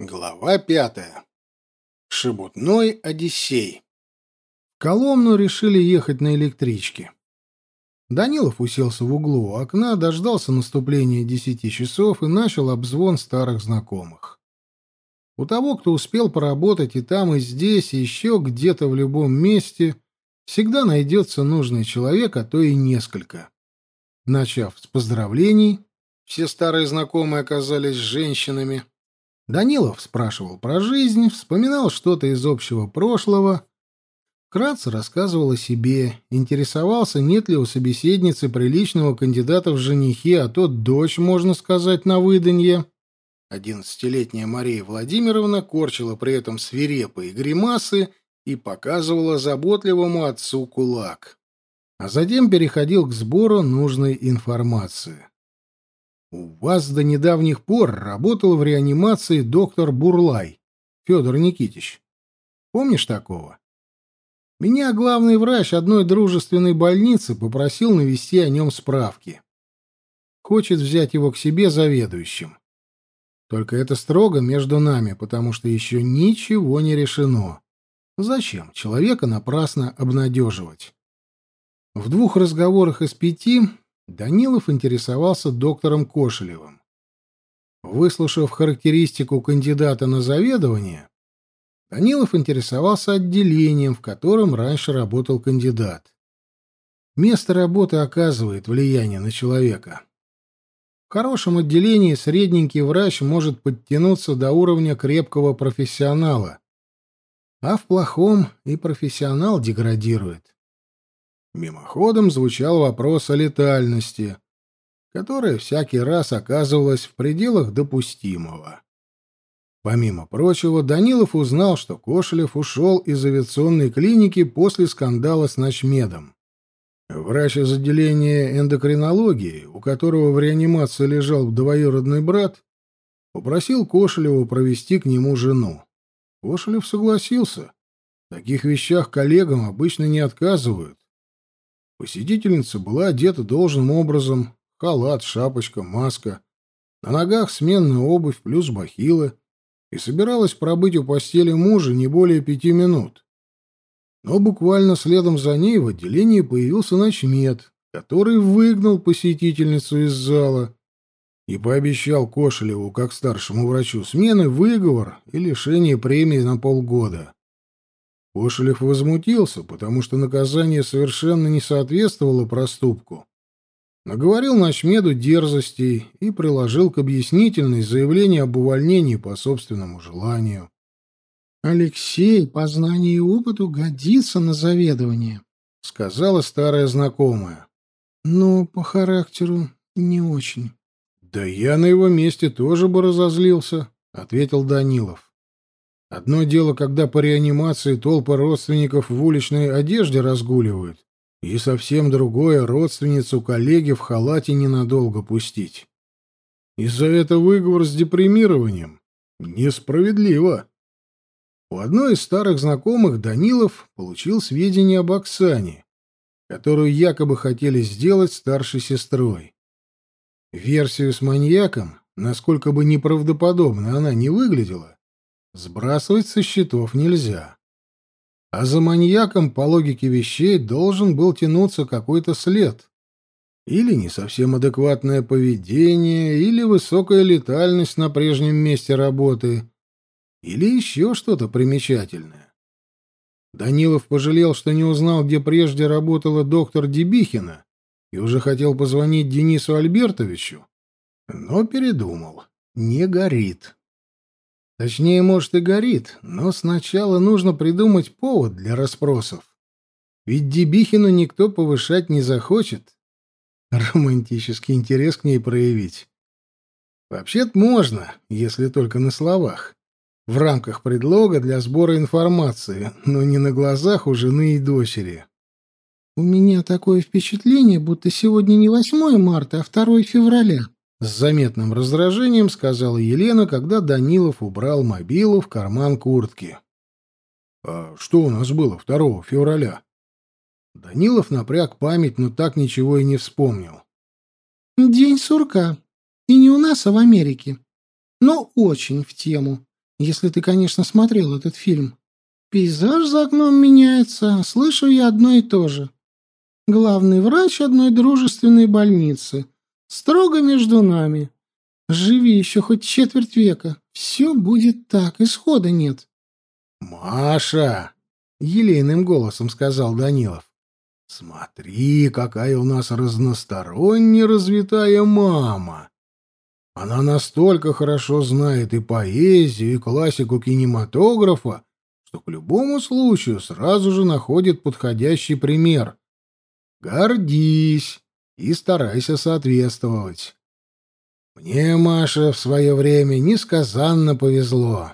Глава пятая. Шебутной Одиссей. В Коломну решили ехать на электричке. Данилов уселся в углу у окна, дождался наступления десяти часов и начал обзвон старых знакомых. У того, кто успел поработать и там, и здесь, и еще где-то в любом месте, всегда найдется нужный человек, а то и несколько. Начав с поздравлений, все старые знакомые оказались женщинами — Данилов спрашивал про жизнь, вспоминал что-то из общего прошлого, вкратце рассказывал о себе, интересовался, нет ли у собеседницы приличного кандидата в женихи, а то дочь, можно сказать, на выданье. Одиннадцатилетняя Мария Владимировна корчила при этом свирепые гримасы и показывала заботливому отцу кулак. А затем переходил к сбору нужной информации. У вас до недавних пор работал в реанимации доктор Бурлай, Федор Никитич. Помнишь такого? Меня главный врач одной дружественной больницы попросил навести о нем справки. Хочет взять его к себе заведующим. Только это строго между нами, потому что еще ничего не решено. Зачем человека напрасно обнадеживать? В двух разговорах из пяти Данилов интересовался доктором Кошелевым. Выслушав характеристику кандидата на заведование, Данилов интересовался отделением, в котором раньше работал кандидат. Место работы оказывает влияние на человека. В хорошем отделении средненький врач может подтянуться до уровня крепкого профессионала, а в плохом и профессионал деградирует. Мимоходом звучал вопрос о летальности, которая всякий раз оказывалась в пределах допустимого. Помимо прочего, Данилов узнал, что Кошелев ушел из авиационной клиники после скандала с ночмедом. Врач из отделения эндокринологии, у которого в реанимации лежал двоюродный брат, попросил Кошелева провести к нему жену. Кошелев согласился. В таких вещах коллегам обычно не отказывают. Посетительница была одета должным образом. Халат, шапочка, маска. На ногах сменная обувь плюс бахилы. И собиралась пробыть у постели мужа не более пяти минут. Но буквально следом за ней в отделении появился ночмед, который выгнал посетительницу из зала и пообещал Кошелеву, как старшему врачу смены, выговор и лишение премии на полгода. Кошелев возмутился, потому что наказание совершенно не соответствовало проступку. Наговорил Ночмеду дерзостей и приложил к объяснительной заявление об увольнении по собственному желанию. «Алексей по знанию и опыту годится на заведование», — сказала старая знакомая. «Но по характеру не очень». «Да я на его месте тоже бы разозлился», — ответил Данилов. Одно дело, когда по реанимации толпа родственников в уличной одежде разгуливают, и совсем другое — родственницу коллеги в халате ненадолго пустить. Из-за этого выговор с депримированием. Несправедливо. У одной из старых знакомых Данилов получил сведения об Оксане, которую якобы хотели сделать старшей сестрой. Версию с маньяком, насколько бы неправдоподобно она не выглядела, Сбрасывать со счетов нельзя. А за маньяком, по логике вещей, должен был тянуться какой-то след. Или не совсем адекватное поведение, или высокая летальность на прежнем месте работы, или еще что-то примечательное. Данилов пожалел, что не узнал, где прежде работала доктор Дебихина, и уже хотел позвонить Денису Альбертовичу, но передумал. Не горит. Точнее, может, и горит, но сначала нужно придумать повод для расспросов. Ведь Дебихину никто повышать не захочет. Романтический интерес к ней проявить. Вообще-то можно, если только на словах. В рамках предлога для сбора информации, но не на глазах у жены и дочери. «У меня такое впечатление, будто сегодня не 8 марта, а 2 февраля», с заметным раздражением сказала Елена, когда Данилов убрал мобилу в карман куртки. «А что у нас было 2 февраля?» Данилов напряг память, но так ничего и не вспомнил. «День сурка. И не у нас, а в Америке. Но очень в тему. Если ты, конечно, смотрел этот фильм. Пейзаж за окном меняется, слышу я одно и то же. Главный врач одной дружественной больницы. Строго между нами. Живи еще хоть четверть века. Все будет так, исхода нет. «Маша!» — елейным голосом сказал Данилов. «Смотри, какая у нас разносторонне развитая мама! Она настолько хорошо знает и поэзию, и классику кинематографа, что к любому случаю сразу же находит подходящий пример. Гордись и старайся соответствовать. Мне, Маша, в свое время несказанно повезло.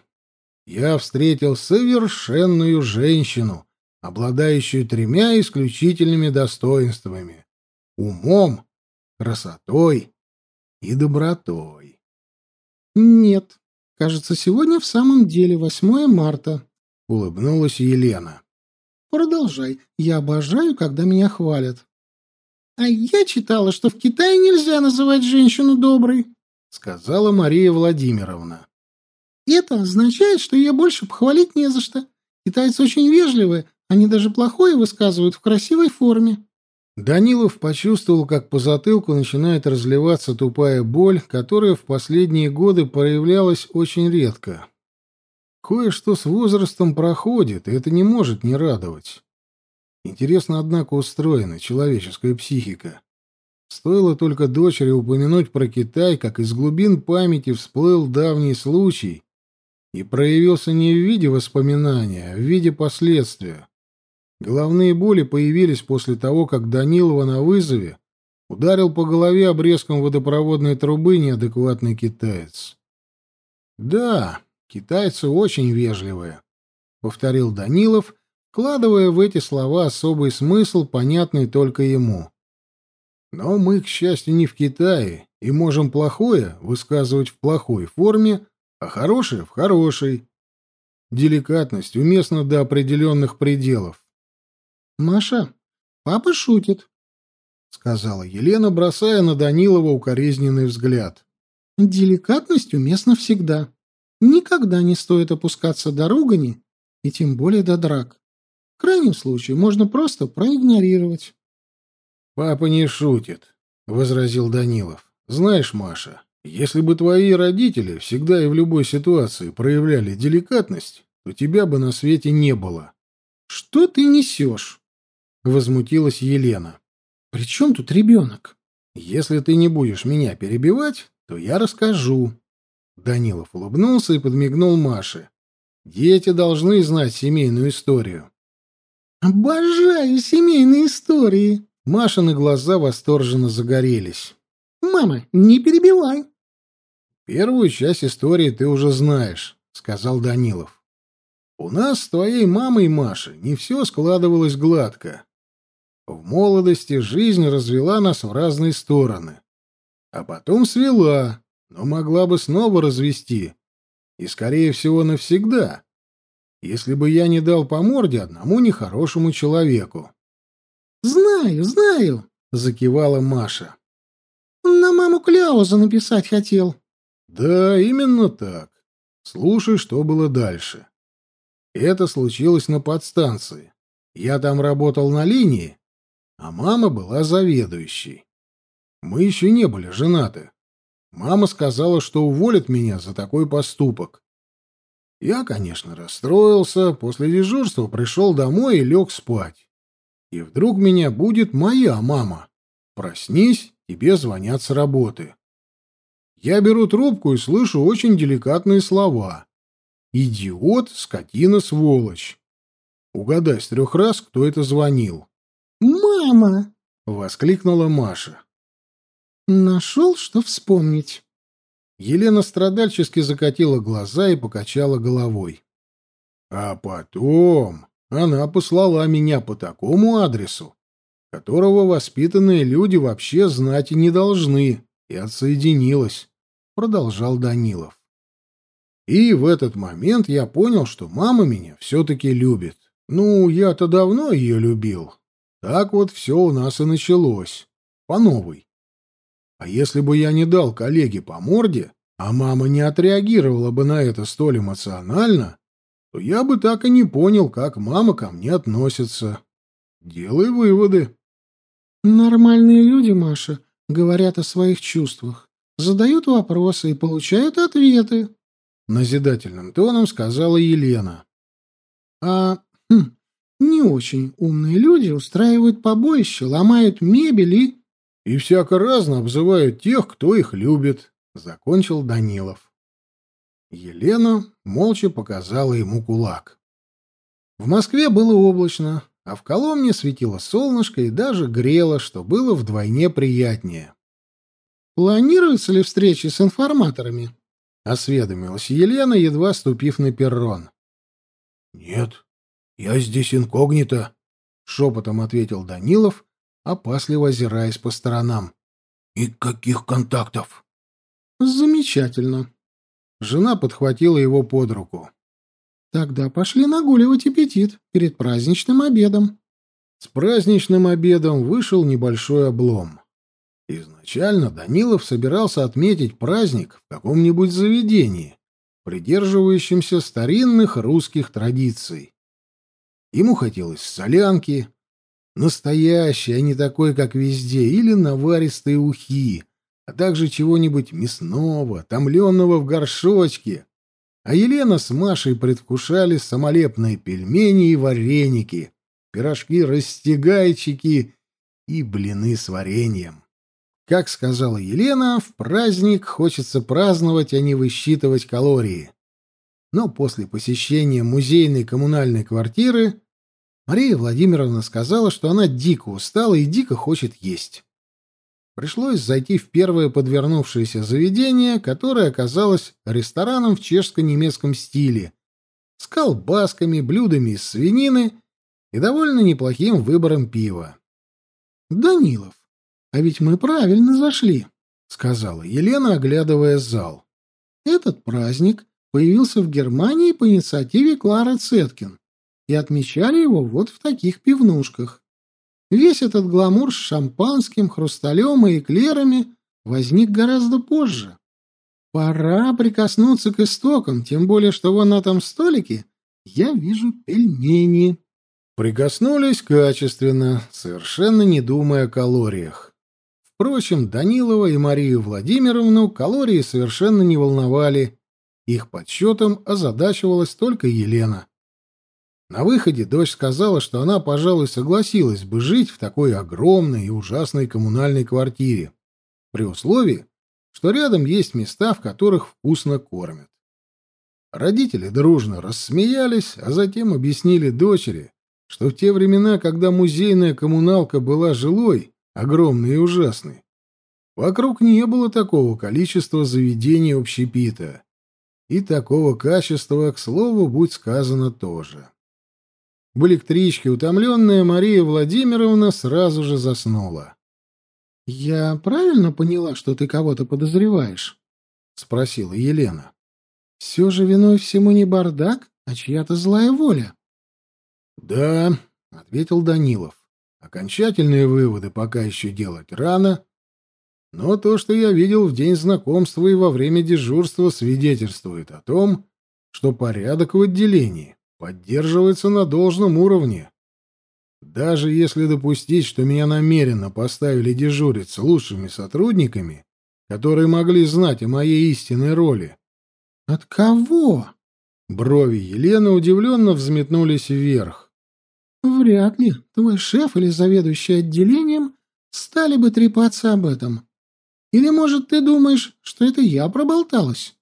Я встретил совершенную женщину, обладающую тремя исключительными достоинствами — умом, красотой и добротой. «Нет, кажется, сегодня в самом деле 8 марта», — улыбнулась Елена. «Продолжай. Я обожаю, когда меня хвалят». «А я читала, что в Китае нельзя называть женщину доброй», — сказала Мария Владимировна. «Это означает, что ее больше похвалить не за что. Китайцы очень вежливые, они даже плохое высказывают в красивой форме». Данилов почувствовал, как по затылку начинает разливаться тупая боль, которая в последние годы проявлялась очень редко. Кое-что с возрастом проходит, и это не может не радовать. Интересно, однако, устроена человеческая психика. Стоило только дочери упомянуть про Китай, как из глубин памяти всплыл давний случай и проявился не в виде воспоминания, а в виде последствия. Головные боли появились после того, как Данилова на вызове ударил по голове обрезком водопроводной трубы неадекватный китаец. «Да, китайцы очень вежливые», — повторил Данилов, вкладывая в эти слова особый смысл, понятный только ему. «Но мы, к счастью, не в Китае и можем плохое высказывать в плохой форме, а хорошее — в хорошей. Деликатность уместна до определенных пределов. «Маша, папа шутит», — сказала Елена, бросая на Данилова укоризненный взгляд. «Деликатность уместна всегда. Никогда не стоит опускаться до ругани, и тем более до драк. В крайнем случае можно просто проигнорировать». «Папа не шутит», — возразил Данилов. «Знаешь, Маша, если бы твои родители всегда и в любой ситуации проявляли деликатность, то тебя бы на свете не было». «Что ты несешь?» — возмутилась Елена. «При чем тут ребенок?» «Если ты не будешь меня перебивать, то я расскажу». Данилов улыбнулся и подмигнул Маше. «Дети должны знать семейную историю». «Обожаю семейные истории!» Машины глаза восторженно загорелись. «Мама, не перебивай!» «Первую часть истории ты уже знаешь», — сказал Данилов. «У нас с твоей мамой, Маша, не все складывалось гладко. В молодости жизнь развела нас в разные стороны. А потом свела, но могла бы снова развести. И, скорее всего, навсегда. Если бы я не дал по морде одному нехорошему человеку. «Знаю, знаю», — закивала Маша. «На маму Кляуза написать хотел». «Да, именно так. Слушай, что было дальше. Это случилось на подстанции. Я там работал на линии, а мама была заведующей. Мы еще не были женаты. Мама сказала, что уволит меня за такой поступок. Я, конечно, расстроился, после дежурства пришел домой и лег спать. И вдруг меня будет моя мама. Проснись, тебе звонят с работы. Я беру трубку и слышу очень деликатные слова. «Идиот, скотина, сволочь». Угадай с трех раз, кто это звонил. «Мама!» — воскликнула Маша. «Нашел, что вспомнить». Елена страдальчески закатила глаза и покачала головой. А потом она послала меня по такому адресу, которого воспитанные люди вообще знать не должны, и отсоединилась, — продолжал Данилов. И в этот момент я понял, что мама меня все-таки любит. Ну, я-то давно ее любил, так вот все у нас и началось. По новой. А если бы я не дал коллеге по морде, а мама не отреагировала бы на это столь эмоционально, то я бы так и не понял, как мама ко мне относится. Делай выводы. Нормальные люди, Маша, говорят о своих чувствах, задают вопросы и получают ответы. Назидательным тоном сказала Елена. А хм, не очень умные люди устраивают побоище, ломают мебель и... И всяко разно обзывают тех, кто их любит, — закончил Данилов. Елена молча показала ему кулак. В Москве было облачно, а в Коломне светило солнышко и даже грело, что было вдвойне приятнее. «Планируются ли встречи с информаторами?» — осведомилась Елена, едва ступив на перрон. «Нет, я здесь инкогнито», — шепотом ответил Данилов, опасливо озираясь по сторонам. «И каких контактов?» «Замечательно». Жена подхватила его под руку. Тогда пошли нагуливать аппетит перед праздничным обедом. С праздничным обедом вышел небольшой облом. Изначально Данилов собирался отметить праздник в каком-нибудь заведении, придерживающемся старинных русских традиций. Ему хотелось солянки, настоящей, а не такой, как везде, или наваристые ухи, а также чего-нибудь мясного, томленного в горшочке, а Елена с Машей предвкушали самолепные пельмени и вареники, пирожки-растягайчики и блины с вареньем. Как сказала Елена, в праздник хочется праздновать, а не высчитывать калории. Но после посещения музейной коммунальной квартиры Мария Владимировна сказала, что она дико устала и дико хочет есть. Пришлось зайти в первое подвернувшееся заведение, которое оказалось рестораном в чешско-немецком стиле, с колбасками, блюдами из свинины и довольно неплохим выбором пива. «Данилов, а ведь мы правильно зашли», — сказала Елена, оглядывая зал. «Этот праздник появился в Германии по инициативе Клары Цеткин, и отмечали его вот в таких пивнушках. Весь этот гламур с шампанским, хрусталем и эклерами возник гораздо позже. Пора прикоснуться к истокам, тем более, что вон на этом столике я вижу пельмени. Прикоснулись качественно, совершенно не думая о калориях. Впрочем, Данилова и Марию Владимировну калории совершенно не волновали. Их подсчетом озадачивалась только Елена. На выходе дочь сказала, что она, пожалуй, согласилась бы жить в такой огромной и ужасной коммунальной квартире, при условии, что рядом есть места, в которых вкусно кормят. Родители дружно рассмеялись, а затем объяснили дочери, что в те времена, когда музейная коммуналка была жилой, огромной и ужасной, вокруг не было такого количества заведений общепита. И такого качества, к слову, будь сказано тоже. В электричке утомленная Мария Владимировна сразу же заснула. «Я правильно поняла, что ты кого-то подозреваешь?» — спросила Елена. «Все же виной всему не бардак, а чья-то злая воля». «Да», — ответил Данилов. «Окончательные выводы пока еще делать рано, но то, что я видел в день знакомства и во время дежурства, свидетельствует о том, что порядок в отделении поддерживается на должном уровне. Даже если допустить, что меня намеренно поставили дежурить с лучшими сотрудниками, которые могли знать о моей истинной роли. От кого? Брови Елены удивленно взметнулись вверх. Вряд ли твой шеф или заведующий отделением стали бы трепаться об этом. Или, может, ты думаешь, что это я проболталась?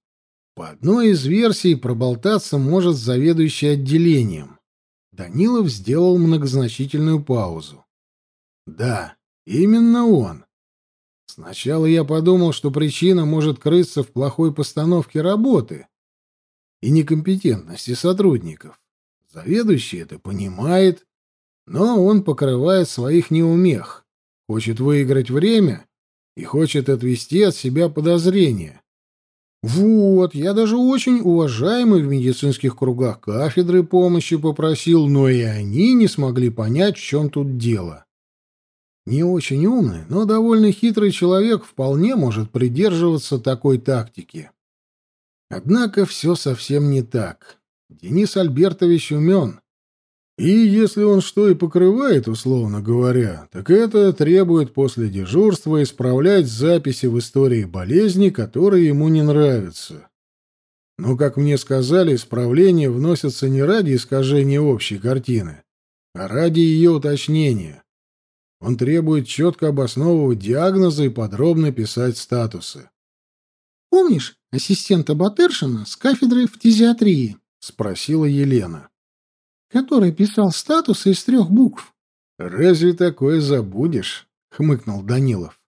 По одной из версий проболтаться может заведующий отделением. Данилов сделал многозначительную паузу. Да, именно он. Сначала я подумал, что причина может крыться в плохой постановке работы и некомпетентности сотрудников. Заведующий это понимает, но он покрывает своих неумех, хочет выиграть время и хочет отвести от себя подозрения. Вот, я даже очень уважаемый в медицинских кругах кафедры помощи попросил, но и они не смогли понять, в чем тут дело. Не очень умный, но довольно хитрый человек вполне может придерживаться такой тактики. Однако все совсем не так. Денис Альбертович умен. И если он что и покрывает, условно говоря, так это требует после дежурства исправлять записи в истории болезни, которые ему не нравятся. Но, как мне сказали, исправления вносятся не ради искажения общей картины, а ради ее уточнения. Он требует четко обосновывать диагнозы и подробно писать статусы. «Помнишь ассистента Батыршина с кафедры фтизиатрии?» — спросила Елена который писал статусы из трех букв. «Разве такое забудешь?» — хмыкнул Данилов.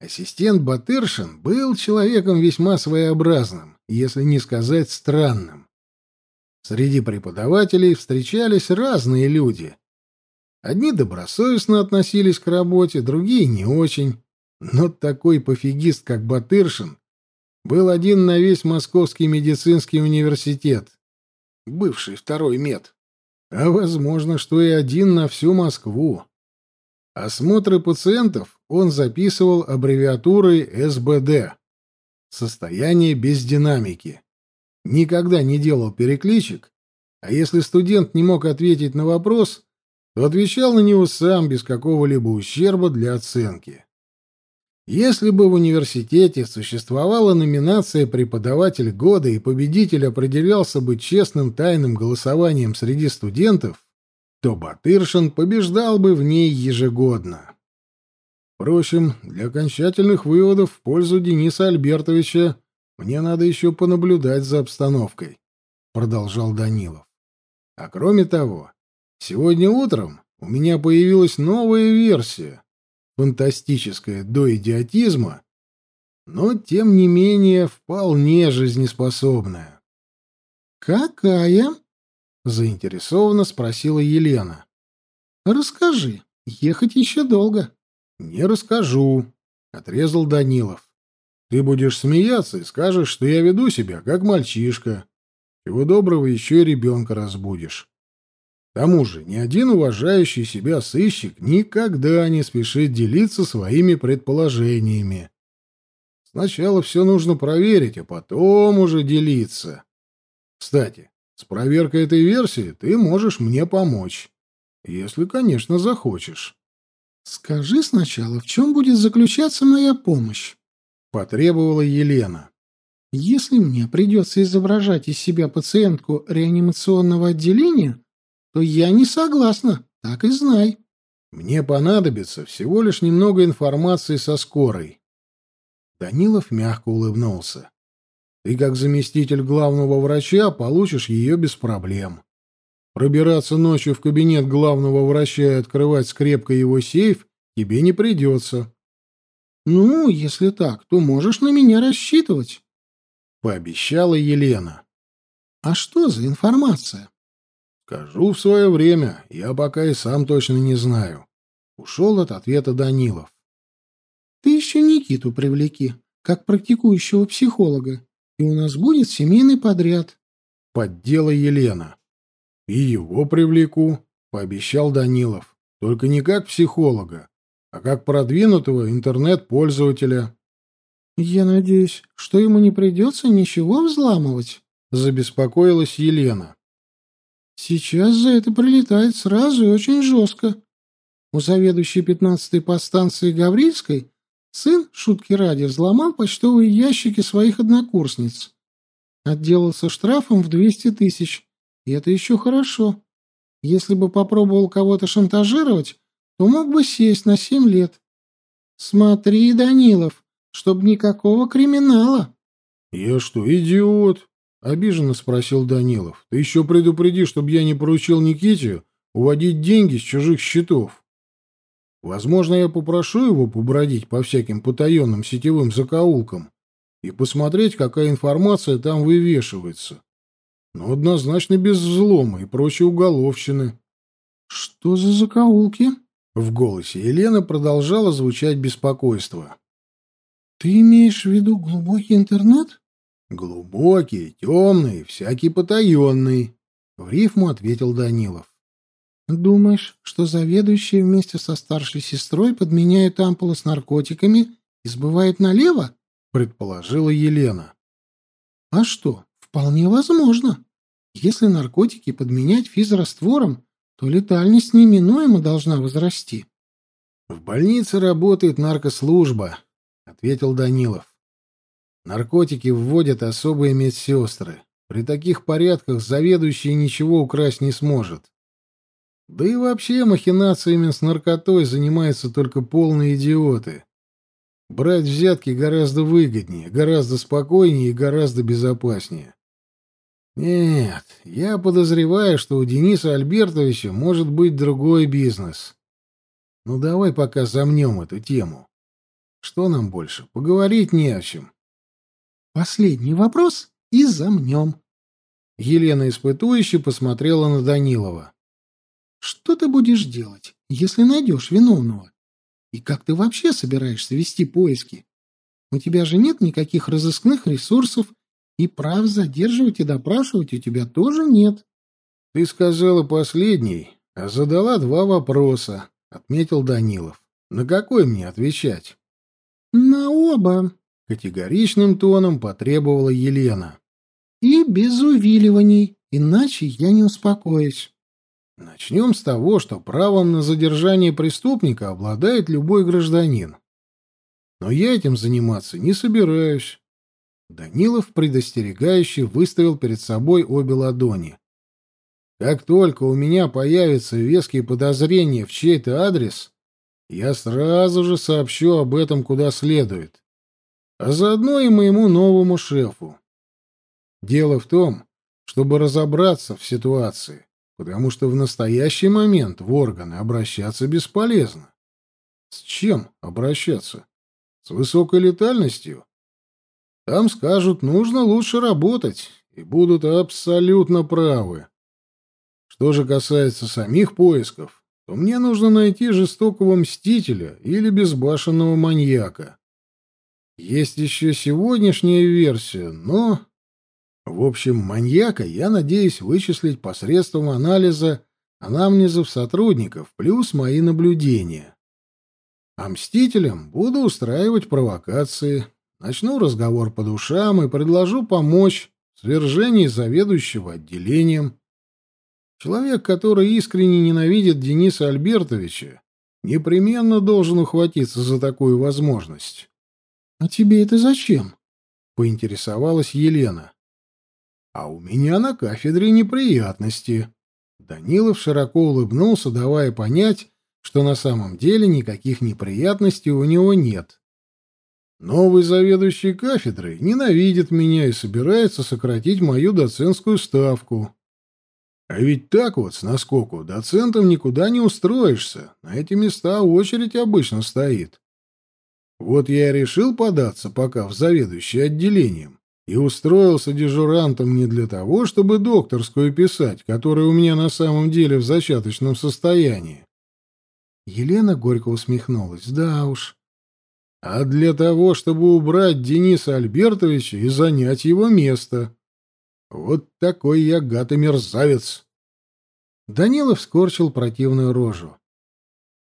Ассистент Батыршин был человеком весьма своеобразным, если не сказать странным. Среди преподавателей встречались разные люди. Одни добросовестно относились к работе, другие не очень. Но такой пофигист, как Батыршин, был один на весь Московский медицинский университет бывший второй мед. А возможно, что и один на всю Москву. Осмотры пациентов он записывал аббревиатурой СБД. Состояние без динамики. Никогда не делал перекличек, а если студент не мог ответить на вопрос, то отвечал на него сам без какого-либо ущерба для оценки. Если бы в университете существовала номинация «Преподаватель года» и победитель определялся бы честным тайным голосованием среди студентов, то Батыршин побеждал бы в ней ежегодно. Впрочем, для окончательных выводов в пользу Дениса Альбертовича мне надо еще понаблюдать за обстановкой, — продолжал Данилов. А кроме того, сегодня утром у меня появилась новая версия, фантастическое до идиотизма, но, тем не менее, вполне жизнеспособное. «Какая?» — заинтересованно спросила Елена. «Расскажи, ехать еще долго». «Не расскажу», — отрезал Данилов. «Ты будешь смеяться и скажешь, что я веду себя как мальчишка. Чего доброго еще и ребенка разбудишь. К тому же ни один уважающий себя сыщик никогда не спешит делиться своими предположениями. Сначала все нужно проверить, а потом уже делиться. Кстати, с проверкой этой версии ты можешь мне помочь. Если, конечно, захочешь. «Скажи сначала, в чем будет заключаться моя помощь?» — потребовала Елена. «Если мне придется изображать из себя пациентку реанимационного отделения, то я не согласна, так и знай. Мне понадобится всего лишь немного информации со скорой. Данилов мягко улыбнулся. Ты, как заместитель главного врача, получишь ее без проблем. Пробираться ночью в кабинет главного врача и открывать скрепкой его сейф тебе не придется. Ну, если так, то можешь на меня рассчитывать, — пообещала Елена. А что за информация? Скажу в свое время, я пока и сам точно не знаю. Ушел от ответа Данилов. Ты еще Никиту привлеки, как практикующего психолога, и у нас будет семейный подряд. Поддела Елена. И его привлеку, пообещал Данилов. Только не как психолога, а как продвинутого интернет-пользователя. Я надеюсь, что ему не придется ничего взламывать, забеспокоилась Елена. Сейчас за это прилетает сразу и очень жестко. У заведующей пятнадцатой подстанции Гаврильской сын, шутки ради, взломал почтовые ящики своих однокурсниц. Отделался штрафом в двести тысяч. И это еще хорошо. Если бы попробовал кого-то шантажировать, то мог бы сесть на семь лет. Смотри, Данилов, чтоб никакого криминала. — Я что, идиот? — обиженно спросил Данилов. — Ты еще предупреди, чтобы я не поручил Никите уводить деньги с чужих счетов. Возможно, я попрошу его побродить по всяким потаенным сетевым закоулкам и посмотреть, какая информация там вывешивается. Но однозначно без взлома и прочей уголовщины. — Что за закоулки? — в голосе Елены продолжало звучать беспокойство. — Ты имеешь в виду глубокий интернет? Глубокий, темный, всякий потаенный, — в рифму ответил Данилов. Думаешь, что заведующие вместе со старшей сестрой подменяют ампулы с наркотиками и сбывают налево? предположила Елена. А что, вполне возможно. Если наркотики подменять физраствором, то летальность неминуемо должна возрасти. В больнице работает наркослужба, ответил Данилов. Наркотики вводят особые медсестры. При таких порядках заведующий ничего украсть не сможет. Да и вообще махинациями с наркотой занимаются только полные идиоты. Брать взятки гораздо выгоднее, гораздо спокойнее и гораздо безопаснее. Нет, я подозреваю, что у Дениса Альбертовича может быть другой бизнес. Ну давай пока замнем эту тему. Что нам больше? Поговорить не о чем. Последний вопрос и замнем. Елена испытующе посмотрела на Данилова. Что ты будешь делать, если найдешь виновного? И как ты вообще собираешься вести поиски? У тебя же нет никаких разыскных ресурсов, и прав задерживать и допрашивать у тебя тоже нет. — Ты сказала последний, а задала два вопроса, — отметил Данилов. — На какой мне отвечать? — На оба, — категоричным тоном потребовала Елена. — И без увиливаний, иначе я не успокоюсь. Начнем с того, что правом на задержание преступника обладает любой гражданин. Но я этим заниматься не собираюсь. Данилов предостерегающе выставил перед собой обе ладони. Как только у меня появятся веские подозрения в чей-то адрес, я сразу же сообщу об этом куда следует. А заодно и моему новому шефу. Дело в том, чтобы разобраться в ситуации потому что в настоящий момент в органы обращаться бесполезно. С чем обращаться? С высокой летальностью? Там скажут, нужно лучше работать, и будут абсолютно правы. Что же касается самих поисков, то мне нужно найти жестокого мстителя или безбашенного маньяка. Есть еще сегодняшняя версия, но в общем, маньяка я надеюсь вычислить посредством анализа анамнезов сотрудников плюс мои наблюдения. А мстителям буду устраивать провокации, начну разговор по душам и предложу помочь в свержении заведующего отделением. Человек, который искренне ненавидит Дениса Альбертовича, непременно должен ухватиться за такую возможность. — А тебе это зачем? — поинтересовалась Елена. А у меня на кафедре неприятности. Данилов широко улыбнулся, давая понять, что на самом деле никаких неприятностей у него нет. Новый заведующий кафедрой ненавидит меня и собирается сократить мою доцентскую ставку. А ведь так вот, с наскоку, доцентом никуда не устроишься. На эти места очередь обычно стоит. Вот я и решил податься пока в заведующее отделением и устроился дежурантом не для того, чтобы докторскую писать, которая у меня на самом деле в зачаточном состоянии. Елена горько усмехнулась. Да уж. А для того, чтобы убрать Дениса Альбертовича и занять его место. Вот такой я гад и мерзавец. Данилов скорчил противную рожу.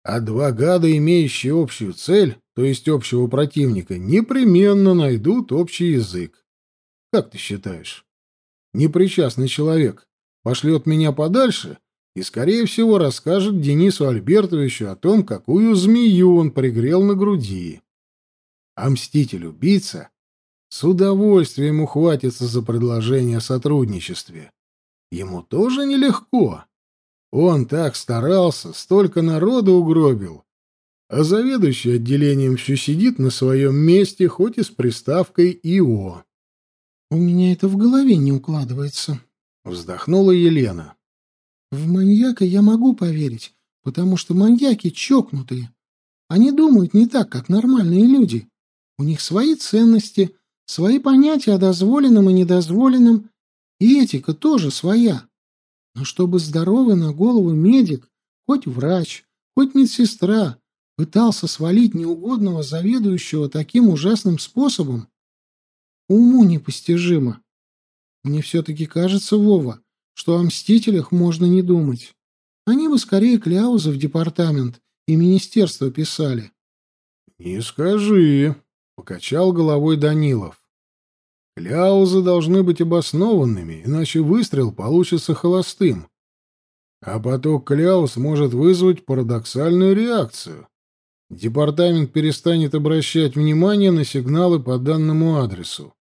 А два гада, имеющие общую цель, то есть общего противника, непременно найдут общий язык. Как ты считаешь? Непричастный человек пошлет меня подальше и, скорее всего, расскажет Денису Альбертовичу о том, какую змею он пригрел на груди. А мститель-убийца с удовольствием ухватится за предложение о сотрудничестве. Ему тоже нелегко. Он так старался, столько народа угробил. А заведующий отделением все сидит на своем месте, хоть и с приставкой «ИО». «У меня это в голове не укладывается», — вздохнула Елена. «В маньяка я могу поверить, потому что маньяки чокнутые. Они думают не так, как нормальные люди. У них свои ценности, свои понятия о дозволенном и недозволенном, и этика тоже своя. Но чтобы здоровый на голову медик, хоть врач, хоть медсестра, пытался свалить неугодного заведующего таким ужасным способом, Уму непостижимо. Мне все-таки кажется, Вова, что о мстителях можно не думать. Они бы скорее кляузы в департамент и министерство писали. — Не скажи, — покачал головой Данилов. Кляузы должны быть обоснованными, иначе выстрел получится холостым. А поток кляуз может вызвать парадоксальную реакцию. Департамент перестанет обращать внимание на сигналы по данному адресу.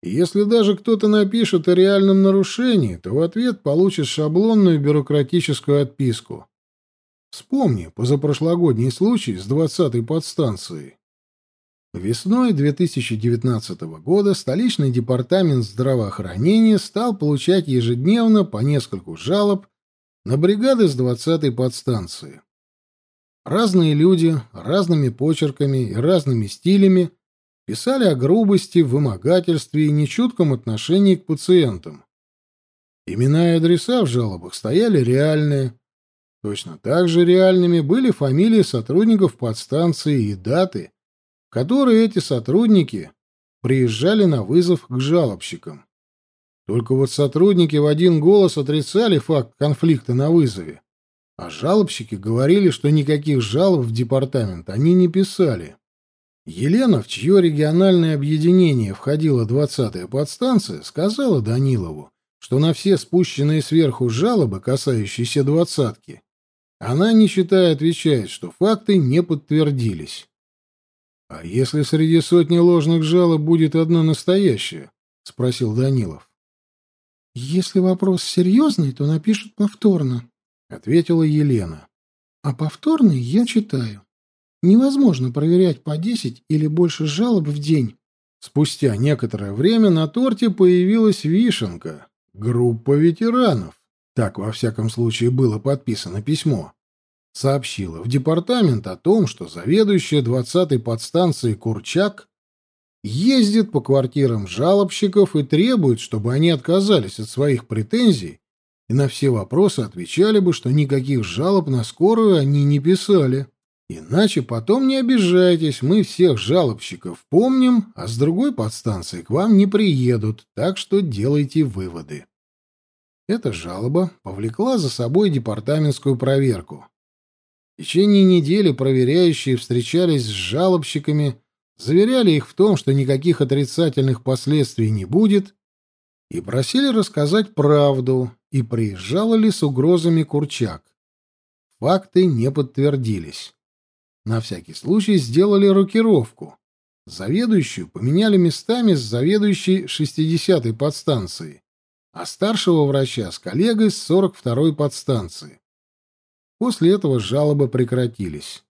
если даже кто-то напишет о реальном нарушении, то в ответ получит шаблонную бюрократическую отписку. Вспомни позапрошлогодний случай с двадцатой подстанцией. Весной 2019 года столичный департамент здравоохранения стал получать ежедневно по нескольку жалоб на бригады с 20-й подстанции. Разные люди разными почерками и разными стилями писали о грубости, вымогательстве и нечутком отношении к пациентам. Имена и адреса в жалобах стояли реальные. Точно так же реальными были фамилии сотрудников подстанции и даты, которые эти сотрудники приезжали на вызов к жалобщикам. Только вот сотрудники в один голос отрицали факт конфликта на вызове, а жалобщики говорили, что никаких жалоб в департамент они не писали. Елена, в чье региональное объединение входила 20-я подстанция, сказала Данилову, что на все спущенные сверху жалобы, касающиеся двадцатки, она, не считая, отвечает, что факты не подтвердились. — А если среди сотни ложных жалоб будет одно настоящее? — спросил Данилов. — Если вопрос серьезный, то напишут повторно, — ответила Елена. — А повторный я читаю. Невозможно проверять по десять или больше жалоб в день. Спустя некоторое время на торте появилась вишенка. Группа ветеранов. Так, во всяком случае, было подписано письмо. Сообщила в департамент о том, что заведующая 20-й подстанции Курчак ездит по квартирам жалобщиков и требует, чтобы они отказались от своих претензий и на все вопросы отвечали бы, что никаких жалоб на скорую они не писали. Иначе потом не обижайтесь, мы всех жалобщиков помним, а с другой подстанции к вам не приедут, так что делайте выводы. Эта жалоба повлекла за собой департаментскую проверку. В течение недели проверяющие встречались с жалобщиками, заверяли их в том, что никаких отрицательных последствий не будет, и просили рассказать правду, и приезжала ли с угрозами Курчак. Факты не подтвердились. На всякий случай сделали рокировку. Заведующую поменяли местами с заведующей 60-й подстанции, а старшего врача с коллегой с 42-й подстанции. После этого жалобы прекратились.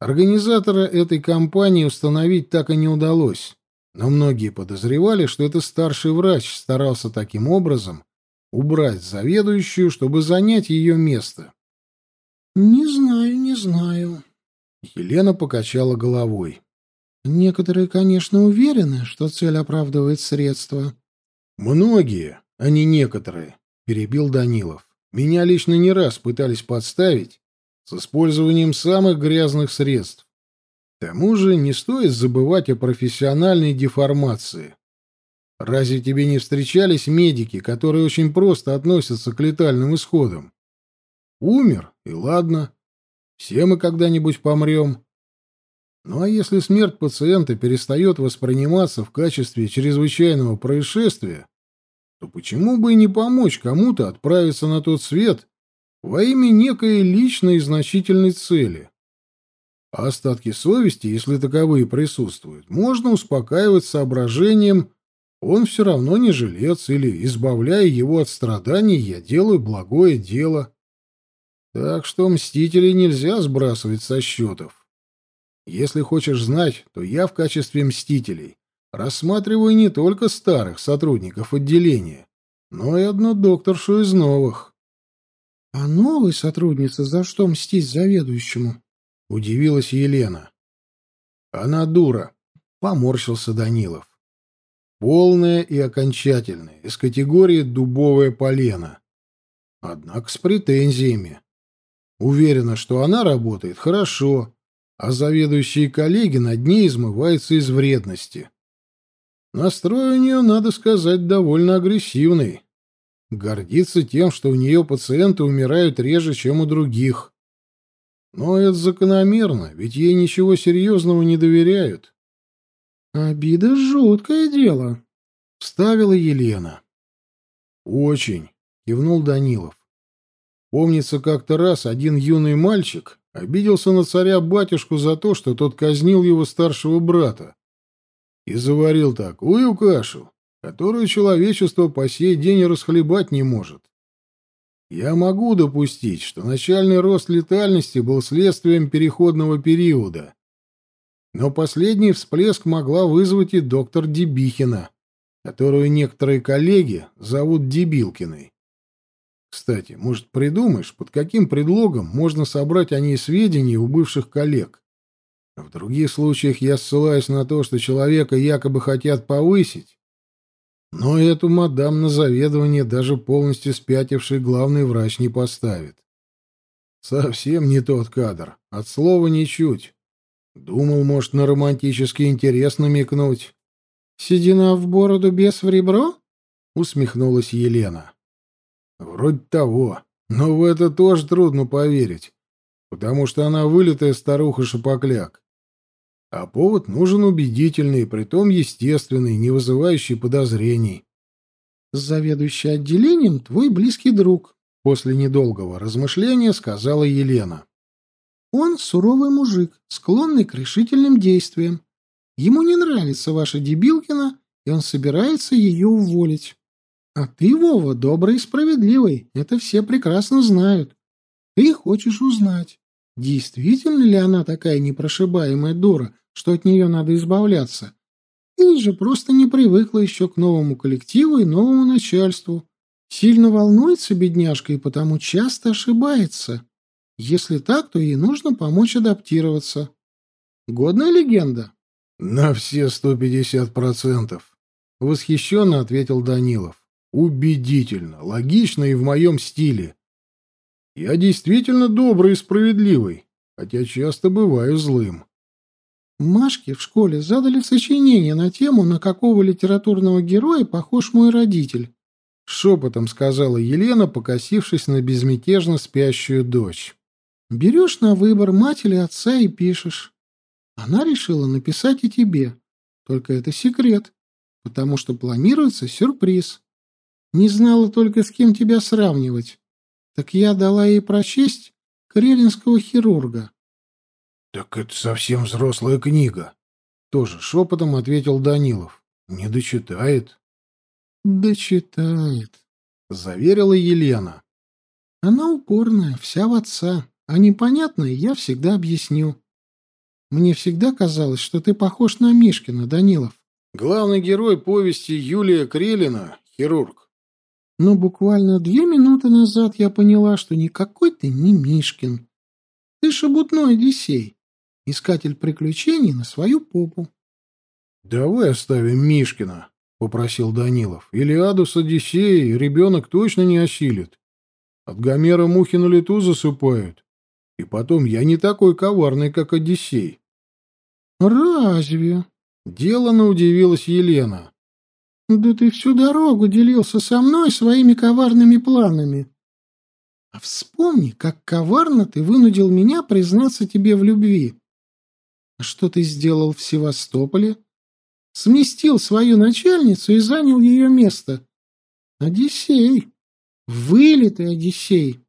Организатора этой кампании установить так и не удалось, но многие подозревали, что это старший врач старался таким образом убрать заведующую, чтобы занять ее место. «Не знаю, не знаю». Елена покачала головой. «Некоторые, конечно, уверены, что цель оправдывает средства». «Многие, а не некоторые», — перебил Данилов. «Меня лично не раз пытались подставить с использованием самых грязных средств. К тому же не стоит забывать о профессиональной деформации. Разве тебе не встречались медики, которые очень просто относятся к летальным исходам? Умер, и ладно. Все мы когда-нибудь помрем. Ну а если смерть пациента перестает восприниматься в качестве чрезвычайного происшествия, то почему бы и не помочь кому-то отправиться на тот свет во имя некой личной и значительной цели? А остатки совести, если таковые присутствуют, можно успокаивать соображением он все равно не жилец, или, избавляя его от страданий, я делаю благое дело. Так что мстителей нельзя сбрасывать со счетов. Если хочешь знать, то я в качестве мстителей рассматриваю не только старых сотрудников отделения, но и одну докторшу из новых. — А новой сотруднице за что мстить заведующему? — удивилась Елена. — Она дура, — поморщился Данилов. Полное и окончательное, из категории «дубовое полено». Однако с претензиями. Уверена, что она работает хорошо, а заведующие коллеги над ней измываются из вредности. Настрой у нее, надо сказать, довольно агрессивный. Гордится тем, что у нее пациенты умирают реже, чем у других. Но это закономерно, ведь ей ничего серьезного не доверяют. Обида — жуткое дело, — вставила Елена. Очень, — кивнул Данилов. Помнится, как-то раз один юный мальчик обиделся на царя-батюшку за то, что тот казнил его старшего брата. И заварил такую кашу, которую человечество по сей день расхлебать не может. Я могу допустить, что начальный рост летальности был следствием переходного периода. Но последний всплеск могла вызвать и доктор Дебихина, которую некоторые коллеги зовут Дебилкиной. Кстати, может, придумаешь, под каким предлогом можно собрать о ней сведения у бывших коллег? В других случаях я ссылаюсь на то, что человека якобы хотят повысить, но эту мадам на заведование даже полностью спятивший главный врач не поставит. Совсем не тот кадр, от слова ничуть. Думал, может, на романтический интерес намекнуть. «Седина в бороду, без в ребро?» — усмехнулась Елена. «Вроде того, но в это тоже трудно поверить, потому что она вылитая старуха-шапокляк. А повод нужен убедительный, притом естественный, не вызывающий подозрений. «Заведующий отделением — твой близкий друг», — после недолгого размышления сказала Елена. «Он суровый мужик, склонный к решительным действиям. Ему не нравится ваша дебилкина, и он собирается ее уволить. А ты, Вова, добрый и справедливый, это все прекрасно знают. Ты хочешь узнать, действительно ли она такая непрошибаемая дура, что от нее надо избавляться, или же просто не привыкла еще к новому коллективу и новому начальству. Сильно волнуется бедняжка и потому часто ошибается. Если так, то ей нужно помочь адаптироваться. Годная легенда? — На все сто пятьдесят процентов, — восхищенно ответил Данилов. — Убедительно, логично и в моем стиле. Я действительно добрый и справедливый, хотя часто бываю злым. Машке в школе задали сочинение на тему, на какого литературного героя похож мой родитель. Шепотом сказала Елена, покосившись на безмятежно спящую дочь. Берешь на выбор мать или отца и пишешь. Она решила написать и тебе. Только это секрет, потому что планируется сюрприз. Не знала только, с кем тебя сравнивать. Так я дала ей прочесть карелинского хирурга. «Так это совсем взрослая книга», — тоже шепотом ответил Данилов. «Не дочитает». «Дочитает», — заверила Елена. «Она упорная, вся в отца, а непонятное я всегда объясню. Мне всегда казалось, что ты похож на Мишкина, Данилов». Главный герой повести Юлия Крелина — хирург. Но буквально две минуты назад я поняла, что никакой ты не Мишкин. Ты шебутной Одиссей искатель приключений на свою попу. — Давай оставим Мишкина, — попросил Данилов. — Илиаду с Одиссеей ребенок точно не осилит. От Гомера мухи на лету засыпают. И потом, я не такой коварный, как Одиссей. — Разве? — делано удивилась Елена. — Да ты всю дорогу делился со мной своими коварными планами. А вспомни, как коварно ты вынудил меня признаться тебе в любви. Что ты сделал в Севастополе? Сместил свою начальницу и занял ее место. Одиссей. Вылитый Одиссей.